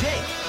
Take.